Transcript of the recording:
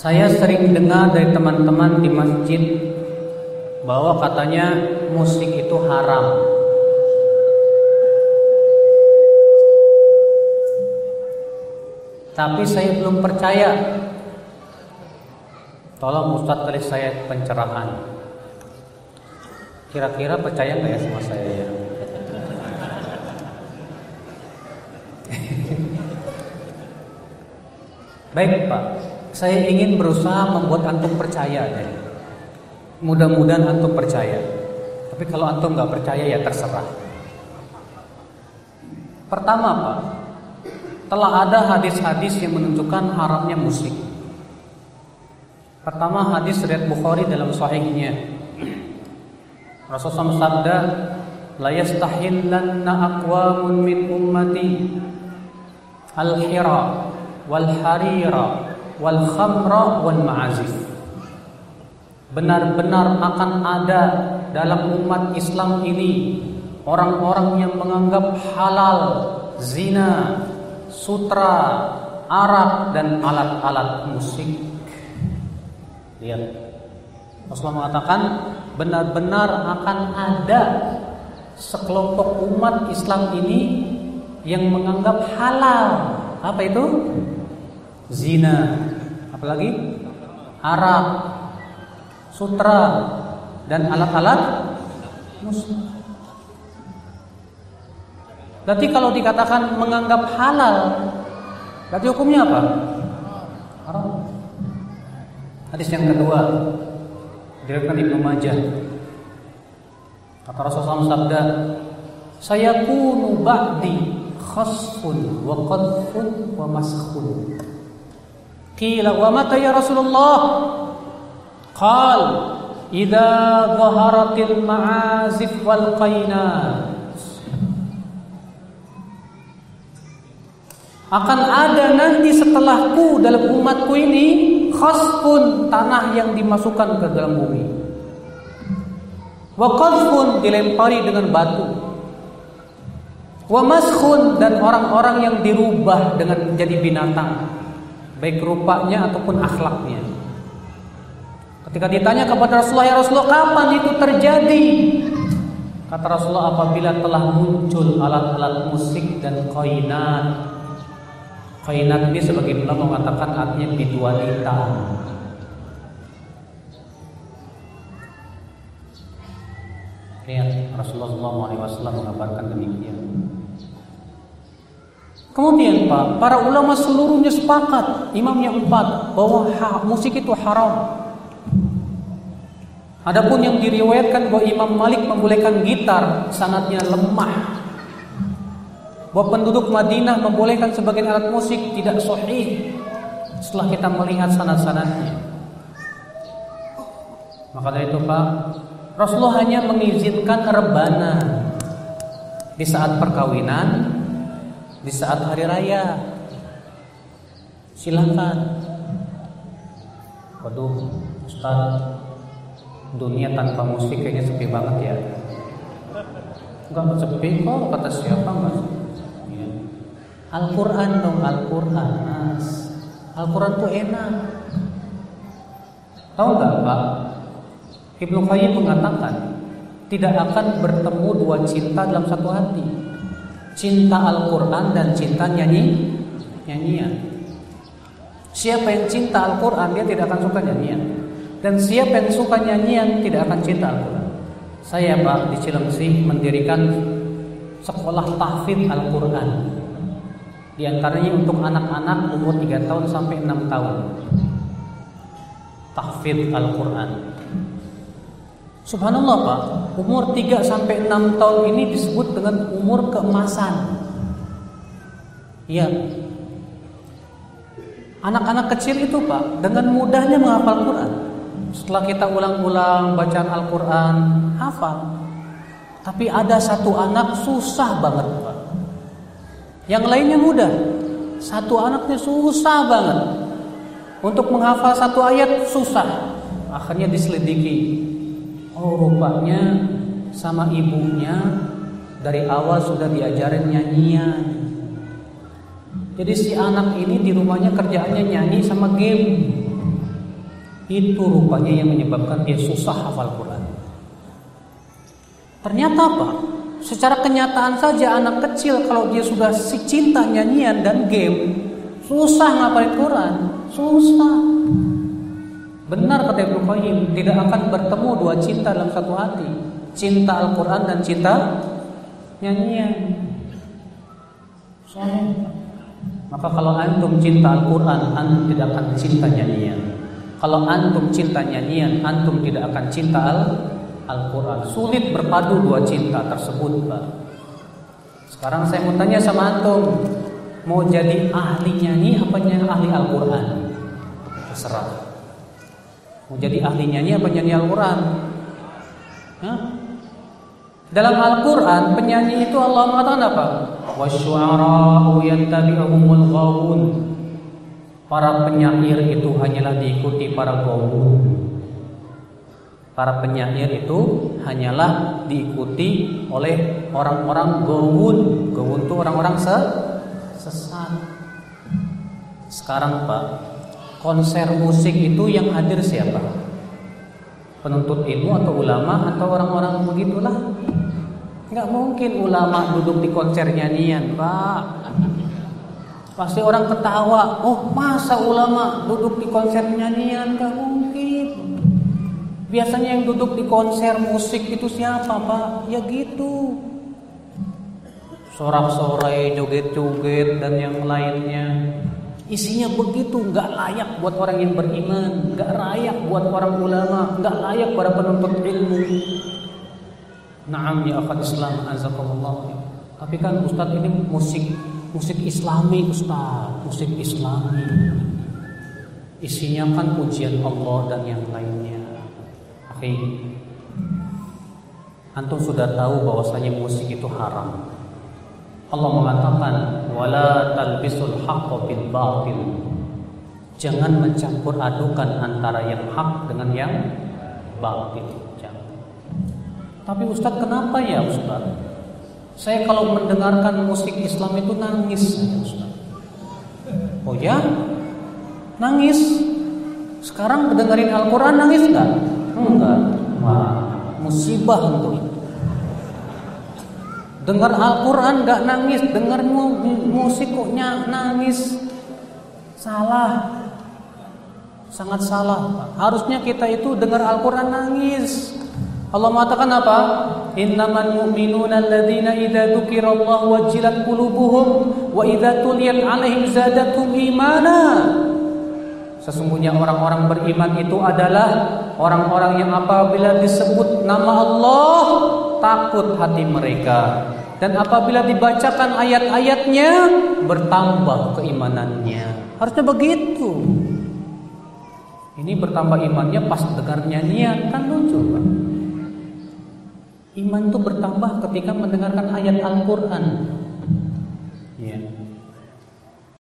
Saya sering dengar dari teman-teman di masjid bahwa katanya musik itu haram. Tapi saya belum percaya. Tolong Ustadz kali saya pencerahan. Kira-kira percaya nggak ya sama saya ya? Baik Pak, saya ingin berusaha membuat antum percaya deh. Mudah-mudahan antum percaya. Tapi kalau antum nggak percaya ya terserah. Pertama Pak, telah ada hadis-hadis yang menunjukkan haramnya musik. Pertama hadis riwayat Bukhari dalam sahihnya. Rasulullah sabda, "La yastahillanna aqwamun min ummati al-hira wal harira wal khamra wal ma'azif." Benar-benar akan ada dalam umat Islam ini orang-orang yang menganggap halal zina, sutra, arak dan alat-alat musik. Lihat. Rasulullah mengatakan benar-benar akan ada sekelompok umat Islam ini yang menganggap halal apa itu? Zina, apalagi arak, sutra dan alat-alat musik. Berarti kalau dikatakan menganggap halal, berarti hukumnya apa? Haram. Hadis yang kedua diriwayatkan Ibnu Majah. Kata Rasulullah sabda, "Saya kunu ba'di khasfun wa qadfun wa maskhun." Qila wa mata ya Rasulullah? Qal, "Idza ma'azif wal qainat." akan ada nanti setelahku dalam umatku ini khasfun tanah yang dimasukkan ke dalam bumi wa qadfun dilempari dengan batu wa maskhun dan orang-orang yang dirubah dengan menjadi binatang baik rupanya ataupun akhlaknya ketika ditanya kepada Rasulullah ya Rasulullah kapan itu terjadi kata Rasulullah apabila telah muncul alat-alat musik dan qainat Qainat ini sebagai ulama mengatakan artinya biduanita. Lihat Rasulullah SAW mengabarkan demikian. Kemudian Pak, para ulama seluruhnya sepakat, imam yang empat, bahwa ha, musik itu haram. Adapun yang diriwayatkan bahwa Imam Malik membolehkan gitar, sanatnya lemah bahwa penduduk Madinah membolehkan sebagian alat musik tidak sahih setelah kita melihat sanad-sanadnya. Maka dari itu Pak, Rasulullah hanya mengizinkan rebana di saat perkawinan, di saat hari raya. Silakan. Waduh, Ustaz, dunia tanpa musik kayaknya sepi banget ya. Enggak sepi kok, kata siapa mas? Al-Quran dong, Al-Quran. Al-Quran tuh enak. Tahu nggak Pak? Ibnu Qayyim mengatakan tidak akan bertemu dua cinta dalam satu hati. Cinta Al-Quran dan cinta nyanyi nyanyian. Siapa yang cinta Al-Quran dia tidak akan suka nyanyian. Dan siapa yang suka nyanyian tidak akan cinta Al-Quran. Saya Pak di Cilengsi mendirikan sekolah tahfidz Al-Quran di antaranya untuk anak-anak umur 3 tahun sampai 6 tahun. Tahfidz Al-Qur'an. Subhanallah Pak, umur 3 sampai 6 tahun ini disebut dengan umur keemasan. Iya. Anak-anak kecil itu Pak, dengan mudahnya menghafal Quran. Setelah kita ulang-ulang bacaan Al-Quran, hafal. Tapi ada satu anak susah banget Pak. Yang lainnya mudah. Satu anaknya susah banget. Untuk menghafal satu ayat susah. Akhirnya diselidiki. Oh rupanya sama ibunya dari awal sudah diajarin nyanyian. Jadi si anak ini di rumahnya kerjaannya nyanyi sama game. Itu rupanya yang menyebabkan dia susah hafal Quran. Ternyata apa? Secara kenyataan saja anak kecil kalau dia sudah si cinta nyanyian dan game, susah ngapalin Quran, susah. Benar kata Ibnu Qayyim, tidak akan bertemu dua cinta dalam satu hati. Cinta Al-Quran dan cinta nyanyian. Soalnya, maka kalau antum cinta Al-Quran, antum tidak akan cinta nyanyian. Kalau antum cinta nyanyian, antum tidak akan cinta Al-Quran. Sulit berpadu dua cinta tersebut, Pak. Sekarang saya mau tanya sama antum, mau jadi ahli nyanyi apa ahli Al-Quran? Terserah. Mau jadi ahli nyanyi apa nyanyi Al-Quran? Dalam Al-Quran penyanyi itu Allah mengatakan apa? Wasyu'ara'u yantabi'ahumul ghawun. Para penyair itu hanyalah diikuti para gawun Para penyair itu hanyalah diikuti oleh orang-orang gawun Gawun itu orang-orang sesat. Sekarang Pak konser musik itu yang hadir siapa? Penuntut ilmu atau ulama atau orang-orang begitulah? Nggak mungkin ulama duduk di konser nyanyian, Pak. Pasti orang ketawa. Oh, masa ulama duduk di konser nyanyian? Nggak mungkin. Biasanya yang duduk di konser musik itu siapa, Pak? Ya gitu. Sorak-sorai, joget-joget dan yang lainnya. Isinya begitu, nggak layak buat orang yang beriman, nggak layak buat orang ulama, nggak layak para penuntut ilmu. Naam ya akhwat Islam. Tapi kan Ustadz ini musik musik Islami Ustadz, musik Islami. Isinya kan pujian Allah dan yang lainnya. Oke. Antum sudah tahu bahwasanya musik itu haram. Allah mengatakan wala talbisul haqqo bil batil. Jangan mencampur adukan antara yang hak dengan yang batil. Tapi Ustadz kenapa ya Ustadz? Saya kalau mendengarkan musik Islam itu nangis Ustadz. Oh ya? Nangis. Sekarang mendengarin Al-Quran nangis nggak? Enggak. Wah, musibah untuk itu. Dengar Al-Quran gak nangis Dengar musik kok nangis. Salah. Sangat salah. Harusnya kita itu dengar Al-Quran nangis. Allah mengatakan apa? Innaman mu'minuna alladhina idza dzukirallahu wajilat qulubuhum wa idza tuliyat 'alaihim zadatum imana. Sesungguhnya orang-orang beriman itu adalah orang-orang yang apabila disebut nama Allah takut hati mereka dan apabila dibacakan ayat-ayatnya bertambah keimanannya. Harusnya begitu. Ini bertambah imannya pas dengar nyanyian kan lucu kan? Iman itu bertambah ketika mendengarkan ayat Al-Quran. Ya.